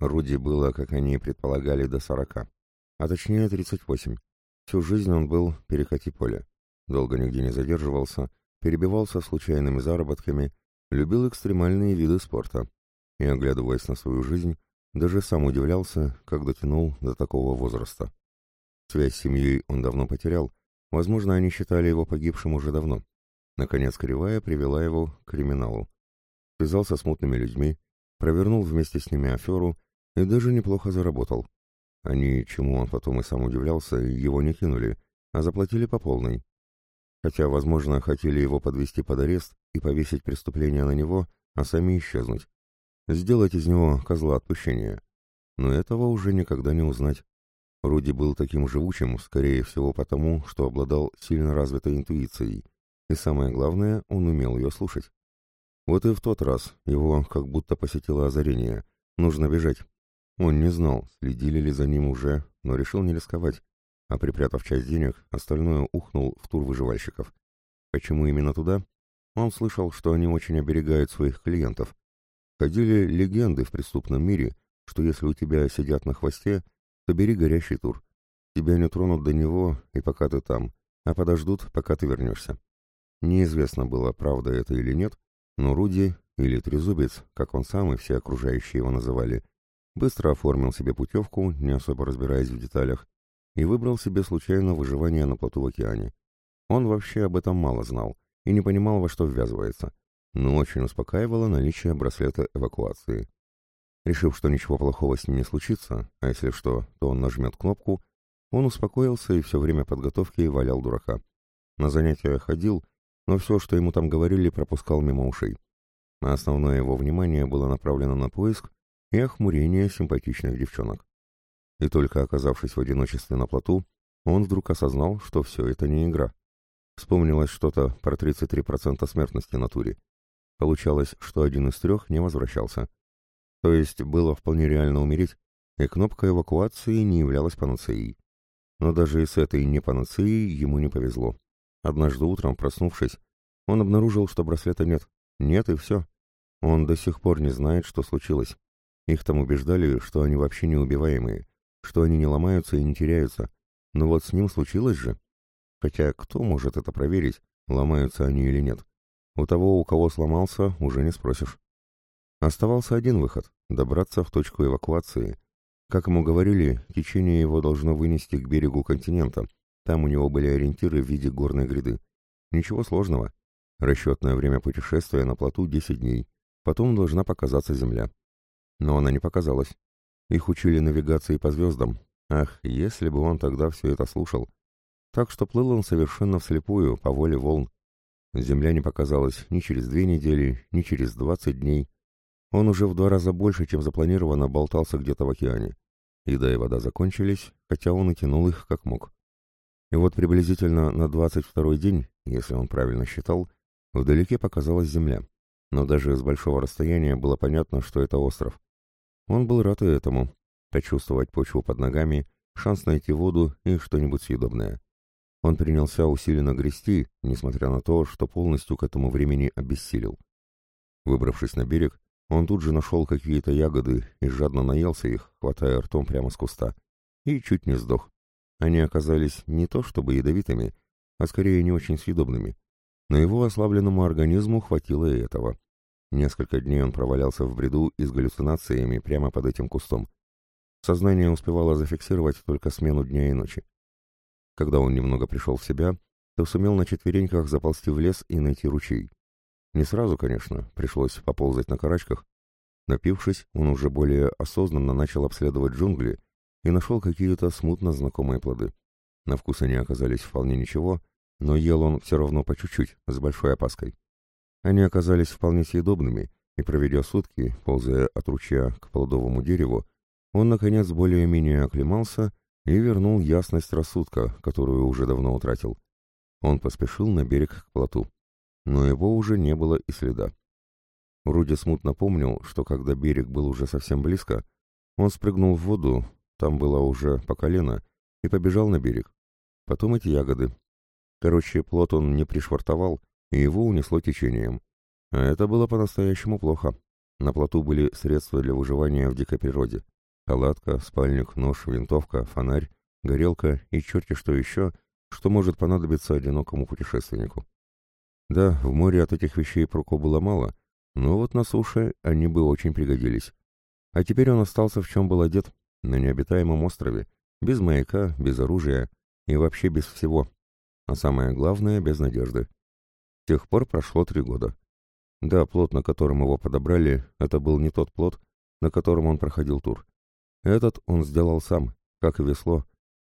Руди было, как они и предполагали, до сорока, а точнее тридцать восемь. Всю жизнь он был перекати поле. Долго нигде не задерживался, перебивался случайными заработками, любил экстремальные виды спорта. И, оглядываясь на свою жизнь, даже сам удивлялся, как дотянул до такого возраста. Связь с семьей он давно потерял, возможно, они считали его погибшим уже давно. Наконец, Кривая привела его к криминалу. Связался с мутными людьми, провернул вместе с ними аферу и даже неплохо заработал. Они, чему он потом и сам удивлялся, его не кинули, а заплатили по полной. Хотя, возможно, хотели его подвести под арест и повесить преступление на него, а сами исчезнуть. Сделать из него козла отпущения. Но этого уже никогда не узнать. Руди был таким живучим, скорее всего потому, что обладал сильно развитой интуицией. И самое главное, он умел ее слушать. Вот и в тот раз его как будто посетило озарение. Нужно бежать. Он не знал, следили ли за ним уже, но решил не рисковать, а припрятав часть денег, остальное ухнул в тур выживальщиков. Почему именно туда? Он слышал, что они очень оберегают своих клиентов. Ходили легенды в преступном мире, что если у тебя сидят на хвосте, то бери горящий тур. Тебя не тронут до него и пока ты там, а подождут, пока ты вернешься. Неизвестно было, правда это или нет, но Руди, или Трезубец, как он сам и все окружающие его называли, быстро оформил себе путевку, не особо разбираясь в деталях, и выбрал себе случайно выживание на плоту в океане. Он вообще об этом мало знал и не понимал, во что ввязывается, но очень успокаивало наличие браслета эвакуации. Решив, что ничего плохого с ним не случится, а если что, то он нажмет кнопку, он успокоился и все время подготовки валял дурака. На занятия ходил, но все, что ему там говорили, пропускал мимо ушей. А основное его внимание было направлено на поиск и охмурение симпатичных девчонок. И только оказавшись в одиночестве на плоту, он вдруг осознал, что все это не игра. Вспомнилось что-то про 33% смертности на туре. Получалось, что один из трех не возвращался. То есть было вполне реально умереть, и кнопка эвакуации не являлась панацеей. Но даже и с этой не панацеей ему не повезло. Однажды утром, проснувшись, он обнаружил, что браслета нет. Нет и все. Он до сих пор не знает, что случилось. Их там убеждали, что они вообще неубиваемые, что они не ломаются и не теряются. Но вот с ним случилось же. Хотя кто может это проверить, ломаются они или нет? У того, у кого сломался, уже не спросишь. Оставался один выход — добраться в точку эвакуации. Как ему говорили, течение его должно вынести к берегу континента. Там у него были ориентиры в виде горной гряды. Ничего сложного. Расчетное время путешествия на плоту 10 дней. Потом должна показаться Земля. Но она не показалась. Их учили навигации по звездам. Ах, если бы он тогда все это слушал. Так что плыл он совершенно вслепую, по воле волн. Земля не показалась ни через две недели, ни через двадцать дней. Он уже в два раза больше, чем запланировано, болтался где-то в океане. Еда и вода закончились, хотя он и тянул их как мог. И вот приблизительно на двадцать второй день, если он правильно считал, вдалеке показалась земля. Но даже с большого расстояния было понятно, что это остров. Он был рад и этому. Почувствовать почву под ногами, шанс найти воду и что-нибудь съедобное. Он принялся усиленно грести, несмотря на то, что полностью к этому времени обессилел. Выбравшись на берег, он тут же нашел какие-то ягоды и жадно наелся их, хватая ртом прямо с куста, и чуть не сдох. Они оказались не то чтобы ядовитыми, а скорее не очень съедобными. Но его ослабленному организму хватило и этого. Несколько дней он провалялся в бреду и с галлюцинациями прямо под этим кустом. Сознание успевало зафиксировать только смену дня и ночи. Когда он немного пришел в себя, то сумел на четвереньках заползти в лес и найти ручей. Не сразу, конечно, пришлось поползать на карачках. Напившись, он уже более осознанно начал обследовать джунгли и нашел какие-то смутно знакомые плоды. На вкус они оказались вполне ничего, но ел он все равно по чуть-чуть, с большой опаской. Они оказались вполне съедобными, и, проведя сутки, ползая от ручья к плодовому дереву, он, наконец, более-менее оклемался и вернул ясность рассудка, которую уже давно утратил. Он поспешил на берег к плоту, но его уже не было и следа. Руди смутно помнил, что когда берег был уже совсем близко, он спрыгнул в воду, там было уже по колено, и побежал на берег. Потом эти ягоды. Короче, плот он не пришвартовал, и его унесло течением. А это было по-настоящему плохо. На плоту были средства для выживания в дикой природе. Палатка, спальник, нож, винтовка, фонарь, горелка и черти что еще, что может понадобиться одинокому путешественнику. Да, в море от этих вещей проку было мало, но вот на суше они бы очень пригодились. А теперь он остался в чем был одет, на необитаемом острове, без маяка, без оружия и вообще без всего. А самое главное, без надежды. Тех пор прошло три года. Да, плод, на котором его подобрали, это был не тот плод, на котором он проходил тур. Этот он сделал сам, как и весло,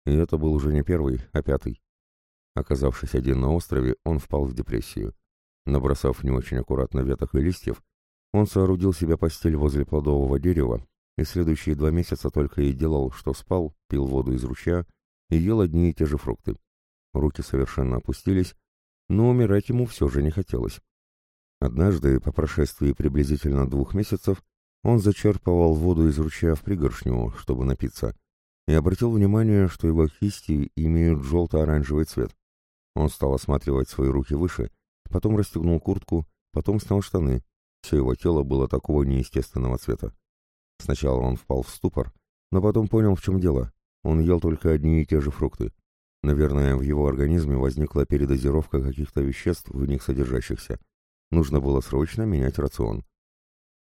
и это был уже не первый, а пятый. Оказавшись один на острове, он впал в депрессию. Набросав не очень аккуратно веток и листьев, он соорудил себе постель возле плодового дерева и следующие два месяца только и делал, что спал, пил воду из ручья и ел одни и те же фрукты. Руки совершенно опустились, но умирать ему все же не хотелось. Однажды, по прошествии приблизительно двух месяцев, он зачерпывал воду из ручья в пригоршню, чтобы напиться, и обратил внимание, что его кисти имеют желто-оранжевый цвет. Он стал осматривать свои руки выше, потом расстегнул куртку, потом снял штаны. Все его тело было такого неестественного цвета. Сначала он впал в ступор, но потом понял, в чем дело. Он ел только одни и те же фрукты. Наверное, в его организме возникла передозировка каких-то веществ, в них содержащихся. Нужно было срочно менять рацион.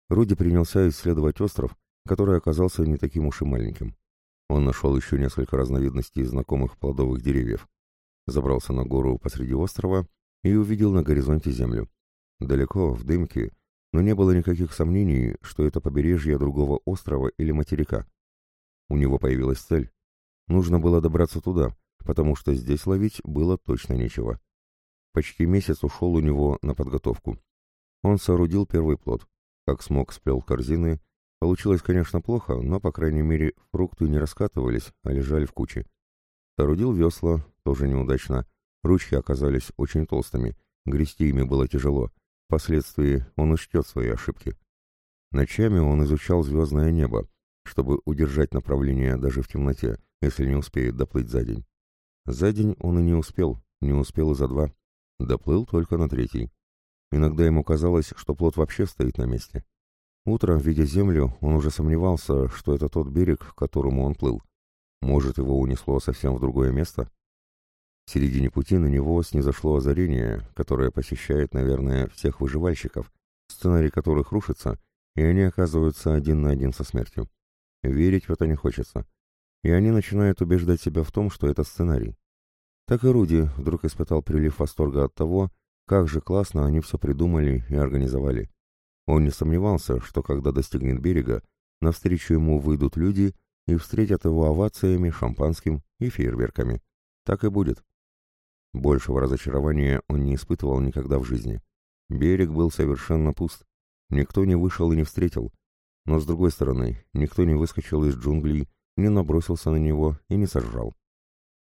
Руди принялся исследовать остров, который оказался не таким уж и маленьким. Он нашел еще несколько разновидностей знакомых плодовых деревьев. Забрался на гору посреди острова и увидел на горизонте землю. Далеко, в дымке, но не было никаких сомнений, что это побережье другого острова или материка. У него появилась цель. Нужно было добраться туда, потому что здесь ловить было точно нечего. Почти месяц ушел у него на подготовку. Он соорудил первый плод. Как смог, сплел корзины. Получилось, конечно, плохо, но, по крайней мере, фрукты не раскатывались, а лежали в куче. Соорудил весла, тоже неудачно. Ручки оказались очень толстыми, грести ими было тяжело. Впоследствии он учтет свои ошибки. Ночами он изучал звездное небо, чтобы удержать направление даже в темноте, если не успеет доплыть за день. За день он и не успел, не успел и за два. Доплыл только на третий. Иногда ему казалось, что плот вообще стоит на месте. Утром, видя землю, он уже сомневался, что это тот берег, к которому он плыл. Может, его унесло совсем в другое место? В середине пути на него снизошло озарение, которое посещает, наверное, всех выживальщиков, сценарий которых рушится, и они оказываются один на один со смертью. Верить в это не хочется. И они начинают убеждать себя в том, что это сценарий. Так и Руди вдруг испытал прилив восторга от того, как же классно они все придумали и организовали. Он не сомневался, что когда достигнет берега, навстречу ему выйдут люди и встретят его овациями, шампанским и фейерверками. Так и будет. Большего разочарования он не испытывал никогда в жизни. Берег был совершенно пуст. Никто не вышел и не встретил. Но, с другой стороны, никто не выскочил из джунглей, не набросился на него и не сожрал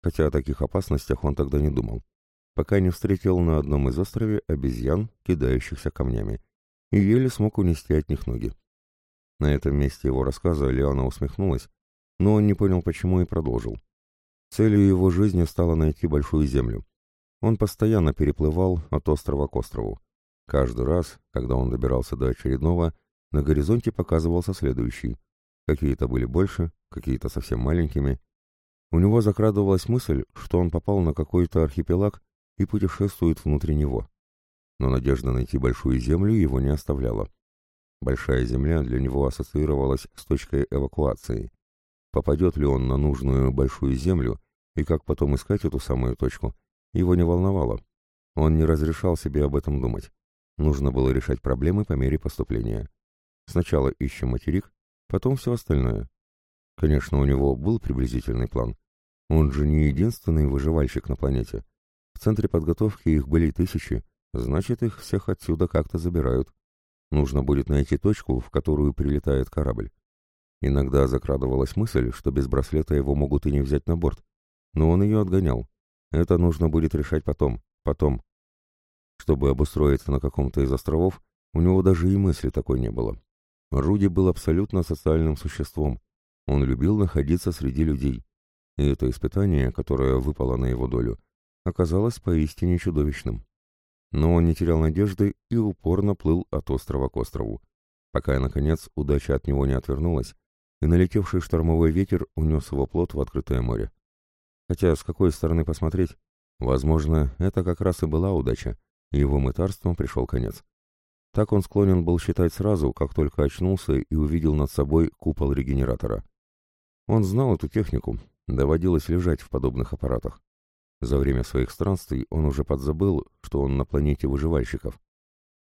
хотя о таких опасностях он тогда не думал, пока не встретил на одном из острове обезьян, кидающихся камнями, и еле смог унести от них ноги. На этом месте его рассказа Леона усмехнулась, но он не понял почему и продолжил. Целью его жизни стало найти большую землю. Он постоянно переплывал от острова к острову. Каждый раз, когда он добирался до очередного, на горизонте показывался следующий. Какие-то были больше, какие-то совсем маленькими, у него закрадывалась мысль, что он попал на какой-то архипелаг и путешествует внутри него. Но надежда найти большую землю его не оставляла. Большая земля для него ассоциировалась с точкой эвакуации. Попадет ли он на нужную большую землю и как потом искать эту самую точку, его не волновало. Он не разрешал себе об этом думать. Нужно было решать проблемы по мере поступления. Сначала ищем материк, потом все остальное. Конечно, у него был приблизительный план, он же не единственный выживальщик на планете. В центре подготовки их были тысячи, значит, их всех отсюда как-то забирают. Нужно будет найти точку, в которую прилетает корабль. Иногда закрадывалась мысль, что без браслета его могут и не взять на борт. Но он ее отгонял. Это нужно будет решать потом, потом. Чтобы обустроиться на каком-то из островов, у него даже и мысли такой не было. Руди был абсолютно социальным существом. Он любил находиться среди людей и это испытание, которое выпало на его долю, оказалось поистине чудовищным. Но он не терял надежды и упорно плыл от острова к острову. пока, наконец, удача от него не отвернулась, и налетевший штормовой ветер унес его плот в открытое море. Хотя с какой стороны посмотреть? Возможно, это как раз и была удача, и его мытарством пришел конец. Так он склонен был считать сразу, как только очнулся и увидел над собой купол регенератора. Он знал эту технику, доводилось лежать в подобных аппаратах. За время своих странствий он уже подзабыл, что он на планете выживальщиков.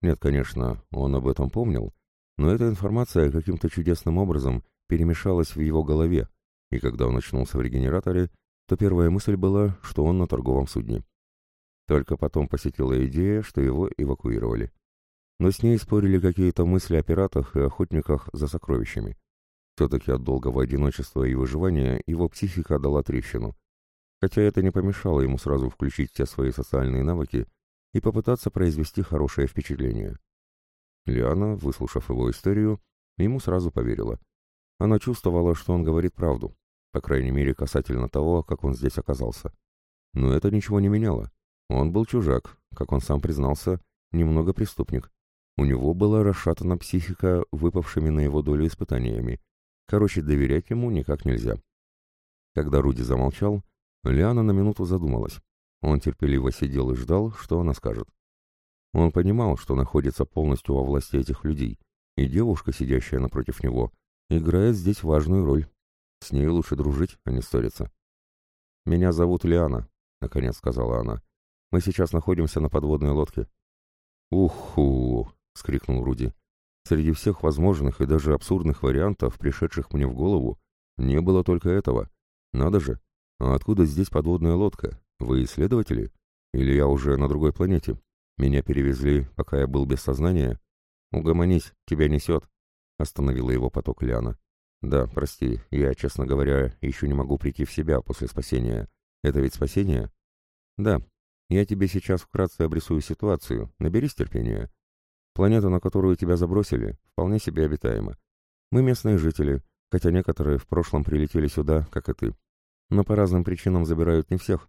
Нет, конечно, он об этом помнил, но эта информация каким-то чудесным образом перемешалась в его голове, и когда он очнулся в регенераторе, то первая мысль была, что он на торговом судне. Только потом посетила идея, что его эвакуировали. Но с ней спорили какие-то мысли о пиратах и охотниках за сокровищами. Все-таки от долгого одиночества и выживания его психика дала трещину. Хотя это не помешало ему сразу включить все свои социальные навыки и попытаться произвести хорошее впечатление. Лиана, выслушав его историю, ему сразу поверила. Она чувствовала, что он говорит правду, по крайней мере касательно того, как он здесь оказался. Но это ничего не меняло. Он был чужак, как он сам признался, немного преступник. У него была расшатана психика выпавшими на его долю испытаниями. Короче, доверять ему никак нельзя. Когда Руди замолчал, Лиана на минуту задумалась. Он терпеливо сидел и ждал, что она скажет. Он понимал, что находится полностью во власти этих людей, и девушка, сидящая напротив него, играет здесь важную роль. С ней лучше дружить, а не ссориться. «Меня зовут Лиана», — наконец сказала она. «Мы сейчас находимся на подводной лодке». «Уху!» — вскрикнул Руди. Среди всех возможных и даже абсурдных вариантов, пришедших мне в голову, не было только этого. Надо же! А откуда здесь подводная лодка? Вы исследователи? Или я уже на другой планете? Меня перевезли, пока я был без сознания? Угомонись, тебя несет. Остановила его поток Лиана. Да, прости, я, честно говоря, еще не могу прийти в себя после спасения. Это ведь спасение? Да. Я тебе сейчас вкратце обрисую ситуацию. Наберись терпения. Планета, на которую тебя забросили, вполне себе обитаема. Мы местные жители, хотя некоторые в прошлом прилетели сюда, как и ты. Но по разным причинам забирают не всех.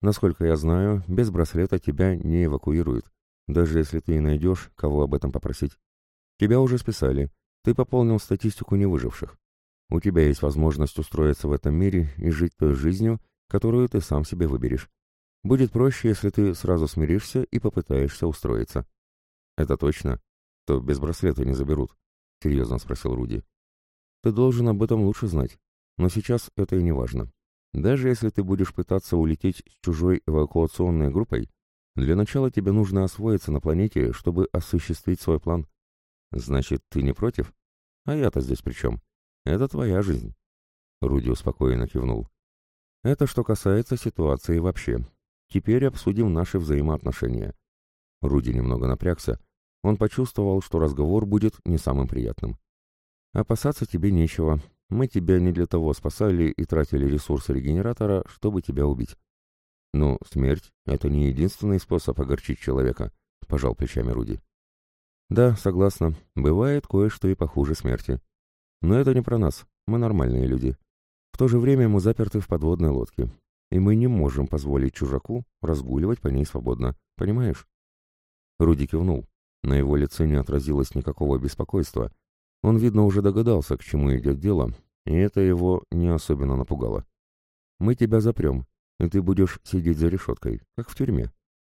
Насколько я знаю, без браслета тебя не эвакуируют, даже если ты найдешь, кого об этом попросить. Тебя уже списали, ты пополнил статистику невыживших. У тебя есть возможность устроиться в этом мире и жить той жизнью, которую ты сам себе выберешь. Будет проще, если ты сразу смиришься и попытаешься устроиться. Это точно. То без браслета не заберут, — серьезно спросил Руди. Ты должен об этом лучше знать. Но сейчас это и не важно. Даже если ты будешь пытаться улететь с чужой эвакуационной группой, для начала тебе нужно освоиться на планете, чтобы осуществить свой план. Значит, ты не против? А я-то здесь при чем? Это твоя жизнь. Руди успокоенно кивнул. Это что касается ситуации вообще. Теперь обсудим наши взаимоотношения. Руди немного напрягся. Он почувствовал, что разговор будет не самым приятным. Опасаться тебе нечего, мы тебя не для того спасали и тратили ресурсы регенератора, чтобы тебя убить. Ну, смерть — это не единственный способ огорчить человека, — пожал плечами Руди. Да, согласна, бывает кое-что и похуже смерти. Но это не про нас, мы нормальные люди. В то же время мы заперты в подводной лодке, и мы не можем позволить чужаку разгуливать по ней свободно, понимаешь? Руди кивнул. На его лице не отразилось никакого беспокойства, он, видно, уже догадался, к чему идет дело, и это его не особенно напугало. «Мы тебя запрем, и ты будешь сидеть за решеткой, как в тюрьме.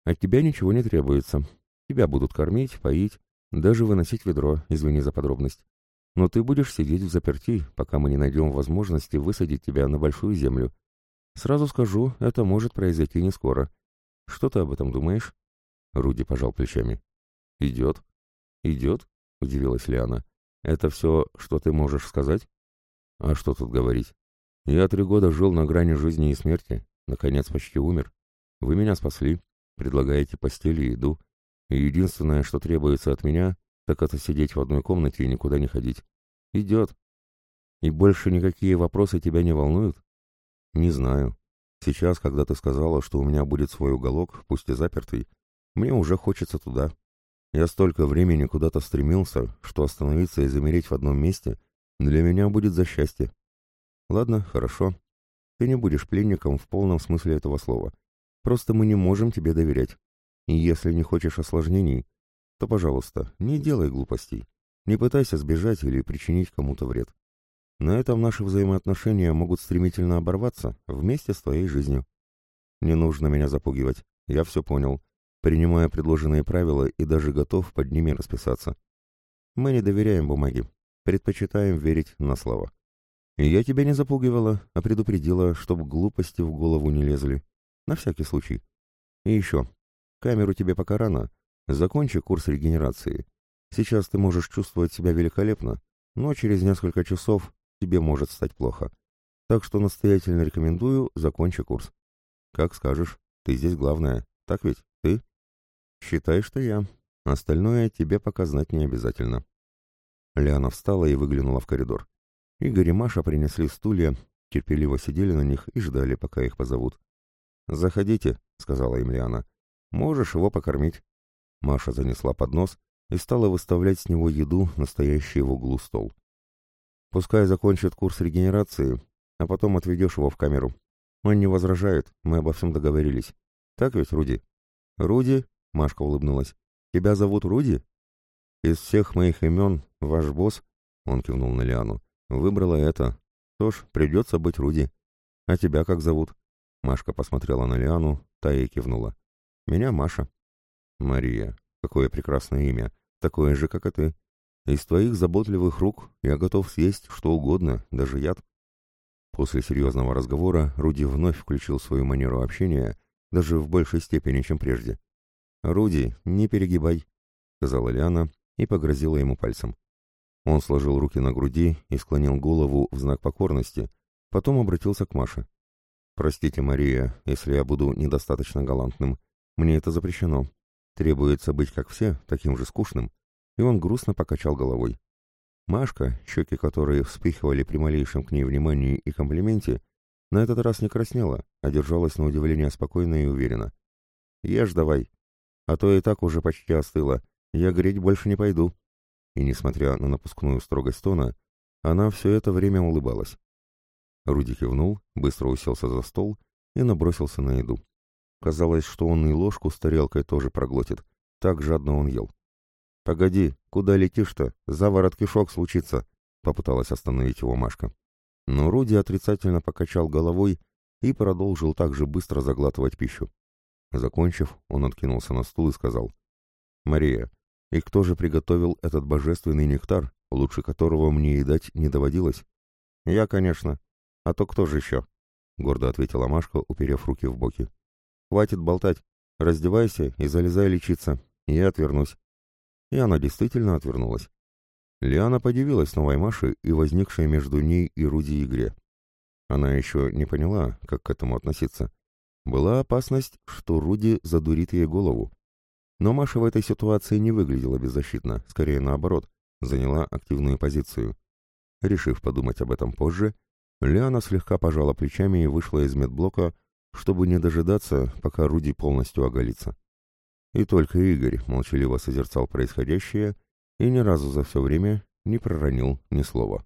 От тебя ничего не требуется. Тебя будут кормить, поить, даже выносить ведро, извини за подробность. Но ты будешь сидеть в заперти, пока мы не найдем возможности высадить тебя на большую землю. Сразу скажу, это может произойти не скоро. Что ты об этом думаешь?» Руди пожал плечами. «Идет». «Идет?» — удивилась Лиана. Это все, что ты можешь сказать? А что тут говорить? Я три года жил на грани жизни и смерти, наконец почти умер. Вы меня спасли, предлагаете постели и еду. И единственное, что требуется от меня, так это сидеть в одной комнате и никуда не ходить. Идет. И больше никакие вопросы тебя не волнуют? Не знаю. Сейчас, когда ты сказала, что у меня будет свой уголок, пусть и запертый, мне уже хочется туда. Я столько времени куда-то стремился, что остановиться и замереть в одном месте для меня будет за счастье. Ладно, хорошо. Ты не будешь пленником в полном смысле этого слова. Просто мы не можем тебе доверять. И если не хочешь осложнений, то, пожалуйста, не делай глупостей. Не пытайся сбежать или причинить кому-то вред. На этом наши взаимоотношения могут стремительно оборваться вместе с твоей жизнью. Не нужно меня запугивать, я все понял, принимая предложенные правила и даже готов под ними расписаться. Мы не доверяем бумаге, предпочитаем верить на слово. И я тебя не запугивала, а предупредила, чтоб глупости в голову не лезли. На всякий случай. И еще. Камеру тебе пока рано. Закончи курс регенерации. Сейчас ты можешь чувствовать себя великолепно, но через несколько часов тебе может стать плохо. Так что настоятельно рекомендую, закончи курс. Как скажешь, ты здесь главная, так ведь? Считай, что я. Остальное тебе пока знать не обязательно. Лиана встала и выглянула в коридор. Игорь и Маша принесли стулья, терпеливо сидели на них и ждали, пока их позовут. «Заходите», — сказала им Лиана. «Можешь его покормить». Маша занесла поднос и стала выставлять с него еду, настоящий в углу стол. «Пускай закончит курс регенерации, а потом отведешь его в камеру. Он не возражает, мы обо всем договорились. Так ведь, Руди?» «Руди?» — Машка улыбнулась. «Тебя зовут Руди?» «Из всех моих имен ваш босс, — он кивнул на Лиану, — выбрала это. Что ж, придется быть Руди. А тебя как зовут?» Машка посмотрела на Лиану, та ей кивнула. «Меня Маша». «Мария, какое прекрасное имя, такое же, как и ты. Из твоих заботливых рук я готов съесть что угодно, даже яд». После серьезного разговора Руди вновь включил свою манеру общения, даже в большей степени, чем прежде. «Руди, не перегибай», — сказала Лиана и погрозила ему пальцем. Он сложил руки на груди и склонил голову в знак покорности, потом обратился к Маше. «Простите, Мария, если я буду недостаточно галантным. Мне это запрещено. Требуется быть как все, таким же скучным». И он грустно покачал головой. Машка, щеки которой вспыхивали при малейшем к ней внимании и комплименте, на этот раз не краснела, а держалась на удивление спокойно и уверенно. «Ешь давай, а то и так уже почти остыло. Я греть больше не пойду». И, несмотря на напускную строгость тона, она все это время улыбалась. Руди кивнул, быстро уселся за стол и набросился на еду. Казалось, что он и ложку с тарелкой тоже проглотит. Так жадно он ел. «Погоди, куда летишь-то? Заворот кишок случится!» — попыталась остановить его Машка. Но Руди отрицательно покачал головой и продолжил так же быстро заглатывать пищу. Закончив, он откинулся на стул и сказал. «Мария, и кто же приготовил этот божественный нектар, лучше которого мне и дать не доводилось?» «Я, конечно. «А то кто же еще?» — гордо ответила Машка, уперев руки в боки. «Хватит болтать. Раздевайся и залезай лечиться. Я отвернусь». И она действительно отвернулась. Лиана подивилась новой Маше и возникшей между ней и Руди игре. Она еще не поняла, как к этому относиться. Была опасность, что Руди задурит ей голову. Но Маша в этой ситуации не выглядела беззащитно, скорее наоборот, заняла активную позицию. Решив подумать об этом позже, Лиана слегка пожала плечами и вышла из медблока, чтобы не дожидаться, пока Руди полностью оголится. И только Игорь молчаливо созерцал происходящее и ни разу за все время не проронил ни слова.